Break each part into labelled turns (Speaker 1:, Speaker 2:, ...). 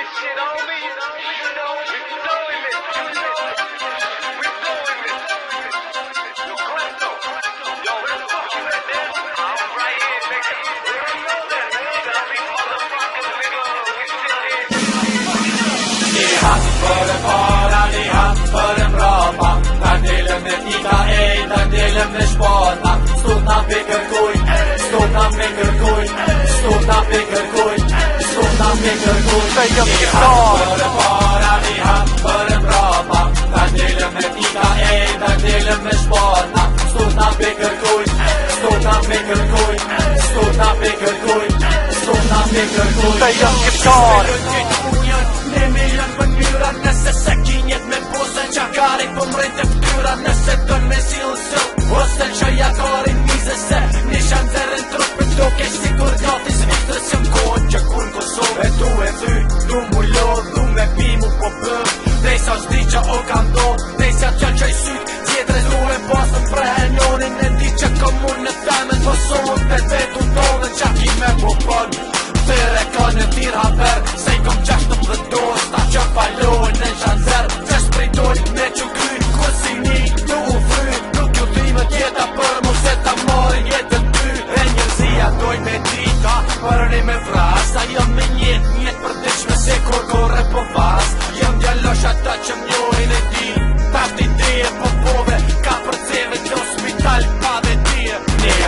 Speaker 1: this shit on me. You know N'i hapë për e para, n'i hapë për e prapa Ta t'ile me pita e, ta t'ile me shparta S'tu t'a për këtuj, s'tu t'a për këtuj S'tu t'a për këtuj, s'tu t'a për këtuj N'i hapë për e para, n'i hapë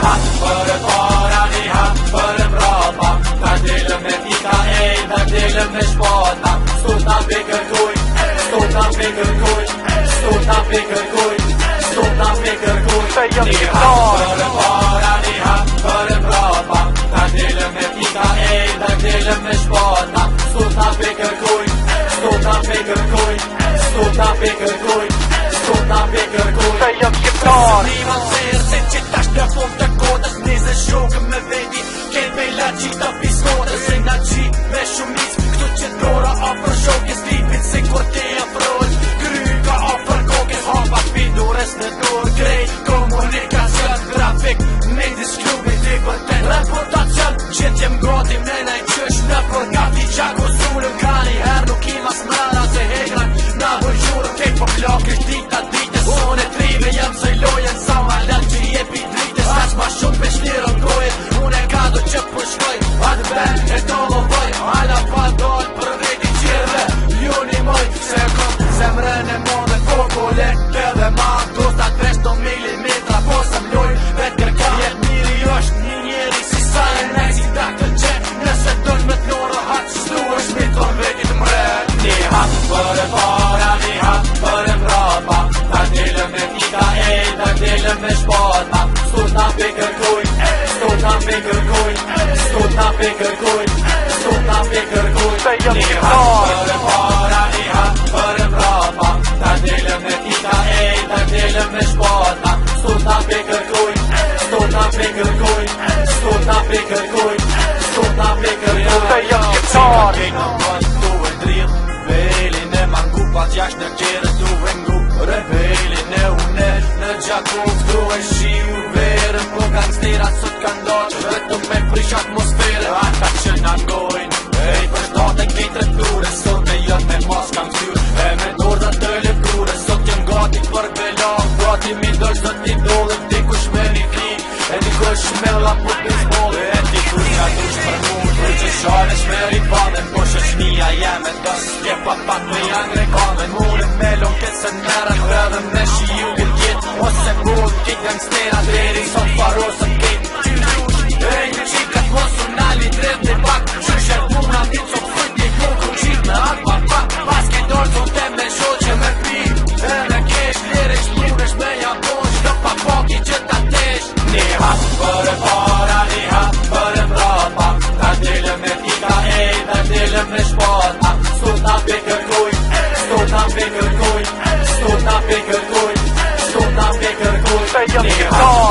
Speaker 1: Ha, për e parani, ha, për e mrapa Ta t'ilë me pita e, ta t'ilë me shpata S'u t'a për këtuj, e, s'u t'a për këtuj batida vështira Sot ka loqë vetëm me prish atmosfere Ata që nga gojnë Ej, për shto të kejtë Sot me jëtë me mos kam syrë E me dorë dhe të lëpjure Sot jëm gati për bela Gati mi dërsh të t'i dole Ti kush me një kri, E ti kush me la për për zbole E ti kush ka dush për mund Për që shane shme ri pade Po që shmija jeme të sje Pa pat me janë rekame Mune me lonke se nërën Dhe dhe me shi juge Mos e Ti kitëm s'tera dheri Sot farosën kitë, qy rrush E një qitë këtë mosu nali drevë një pak Qyshet puna ditë, cokë fëjt një kukë Qitë me ak, pak, pak Paske dorë, të të me shoqë, me pri E me keshë, lirë i shpunë Shmeja boshë, dhe pa pak i qëta teshë Një hapë, për e para Një hapë, për e bra Ta dillë me Sot na për këtuj Sot na për këtuj Sot na për kë 再要你靠。